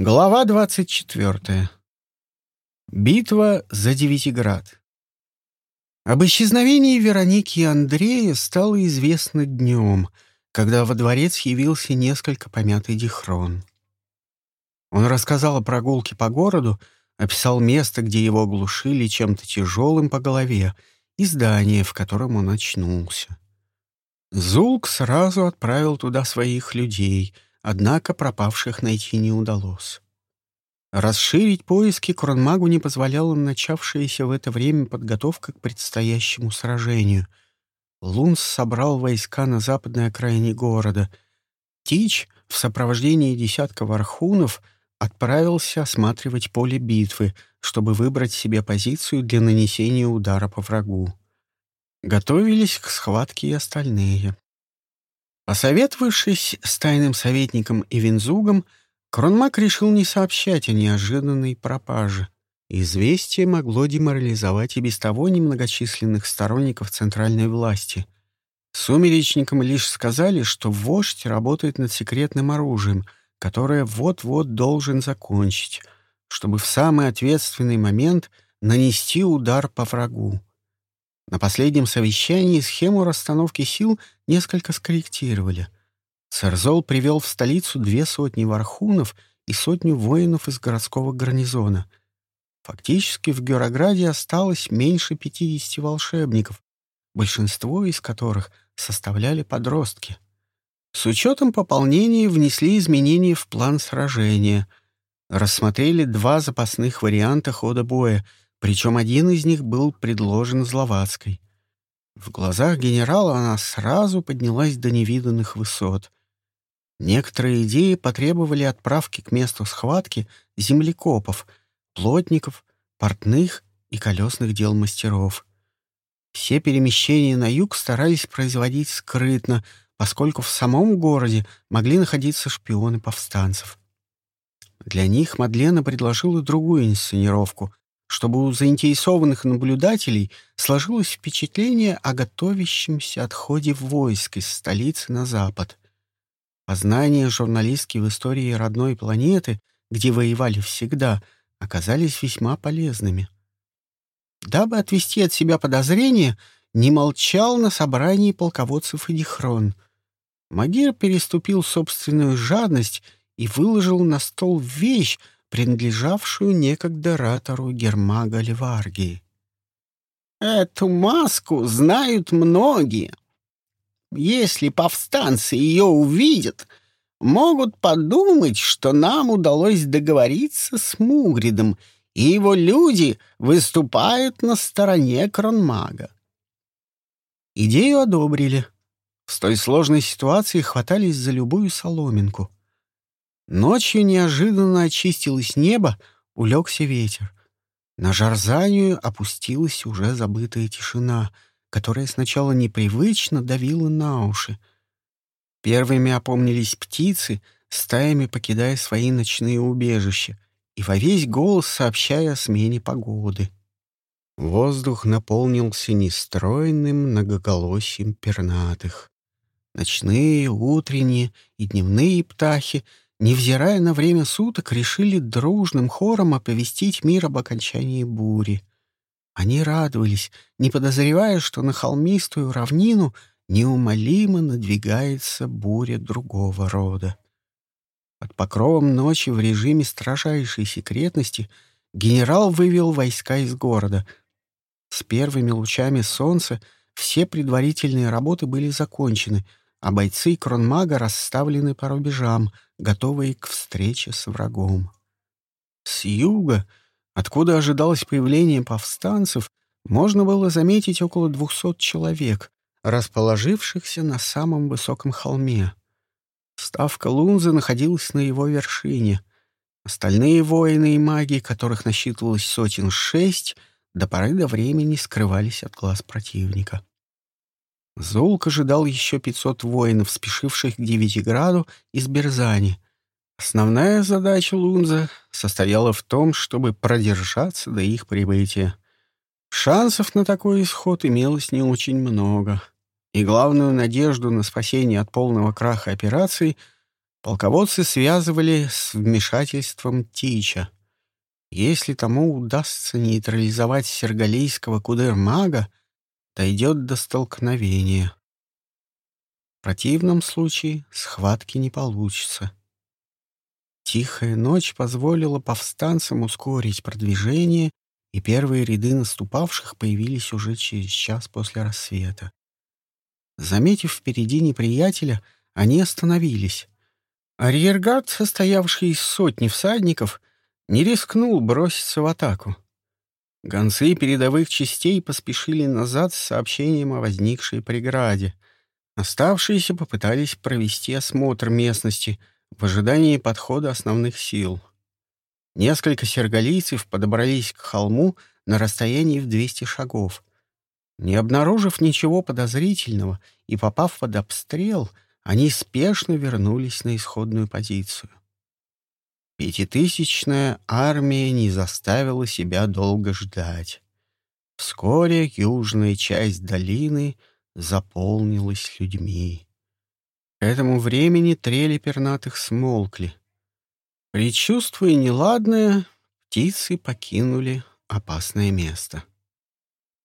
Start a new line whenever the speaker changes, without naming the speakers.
Глава 24. Битва за Девятиград. Об исчезновении Вероники и Андрея стало известно днем, когда во дворец явился несколько помятый Дихрон. Он рассказал о прогулке по городу, описал место, где его оглушили чем-то тяжелым по голове, и здание, в котором он очнулся. Зулк сразу отправил туда своих людей — однако пропавших найти не удалось. Расширить поиски Кронмагу не позволяла начавшаяся в это время подготовка к предстоящему сражению. Лунс собрал войска на западной окраине города. Тич в сопровождении десятка вархунов отправился осматривать поле битвы, чтобы выбрать себе позицию для нанесения удара по врагу. Готовились к схватке и остальные. Посоветовавшись с тайным советником и Винзугом, Кронмак решил не сообщать о неожиданной пропаже. Известие могло деморализовать и без того немногочисленных сторонников центральной власти. Сумеречникам лишь сказали, что вождь работает над секретным оружием, которое вот-вот должен закончить, чтобы в самый ответственный момент нанести удар по врагу. На последнем совещании схему расстановки сил несколько скорректировали. Церзол привел в столицу две сотни вархунов и сотню воинов из городского гарнизона. Фактически в Герограде осталось меньше 50 волшебников, большинство из которых составляли подростки. С учетом пополнения внесли изменения в план сражения. Рассмотрели два запасных варианта хода боя — причем один из них был предложен Зловацкой. В глазах генерала она сразу поднялась до невиданных высот. Некоторые идеи потребовали отправки к месту схватки землекопов, плотников, портных и колесных дел мастеров. Все перемещения на юг старались производить скрытно, поскольку в самом городе могли находиться шпионы повстанцев. Для них Мадлена предложила другую инсценировку, чтобы у заинтересованных наблюдателей сложилось впечатление о готовящемся отходе войск из столицы на запад. Познания журналистки в истории родной планеты, где воевали всегда, оказались весьма полезными. Дабы отвести от себя подозрения, не молчал на собрании полководцев Эдихрон. Магир переступил собственную жадность и выложил на стол вещь, принадлежавшую некогда ратору Гермага Леваргии. «Эту маску знают многие. Если повстанцы ее увидят, могут подумать, что нам удалось договориться с Мугридом, и его люди выступают на стороне Кронмага». Идею одобрили. В столь сложной ситуации хватались за любую соломинку — Ночью неожиданно очистилось небо, улегся ветер. На Жарзанию опустилась уже забытая тишина, которая сначала непривычно давила на уши. Первыми опомнились птицы, стаями покидая свои ночные убежища, и во весь голос сообщая о смене погоды. Воздух наполнился нестройным многоголосием пернатых. Ночные, утренние и дневные птахи — невзирая на время суток, решили дружным хором оповестить мир об окончании бури. Они радовались, не подозревая, что на холмистую равнину неумолимо надвигается буря другого рода. Под покровом ночи в режиме строжайшей секретности генерал вывел войска из города. С первыми лучами солнца все предварительные работы были закончены — а бойцы Кронмага расставлены по рубежам, готовые к встрече с врагом. С юга, откуда ожидалось появление повстанцев, можно было заметить около двухсот человек, расположившихся на самом высоком холме. Ставка Лунзы находилась на его вершине. Остальные воины и маги, которых насчитывалось сотен шесть, до поры до времени скрывались от глаз противника. Золк ожидал еще 500 воинов, спешивших к Девятиграду из Берзани. Основная задача Лунза состояла в том, чтобы продержаться до их прибытия. Шансов на такой исход имелось не очень много, и главную надежду на спасение от полного краха операции Полководцы связывали с вмешательством Тича. Если тому удастся нейтрализовать сергалийского кудер-мага, дойдет до столкновения. В противном случае схватки не получится. Тихая ночь позволила повстанцам ускорить продвижение, и первые ряды наступавших появились уже через час после рассвета. Заметив впереди неприятеля, они остановились. Арьергард, состоявший из сотни всадников, не рискнул броситься в атаку. Гонцы передовых частей поспешили назад с сообщением о возникшей преграде. Оставшиеся попытались провести осмотр местности в ожидании подхода основных сил. Несколько сергалийцев подобрались к холму на расстоянии в 200 шагов. Не обнаружив ничего подозрительного и попав под обстрел, они спешно вернулись на исходную позицию. Пятитысячная армия не заставила себя долго ждать. Вскоре южная часть долины заполнилась людьми. К этому времени трели пернатых смолкли. Предчувствуя неладное, птицы покинули опасное место.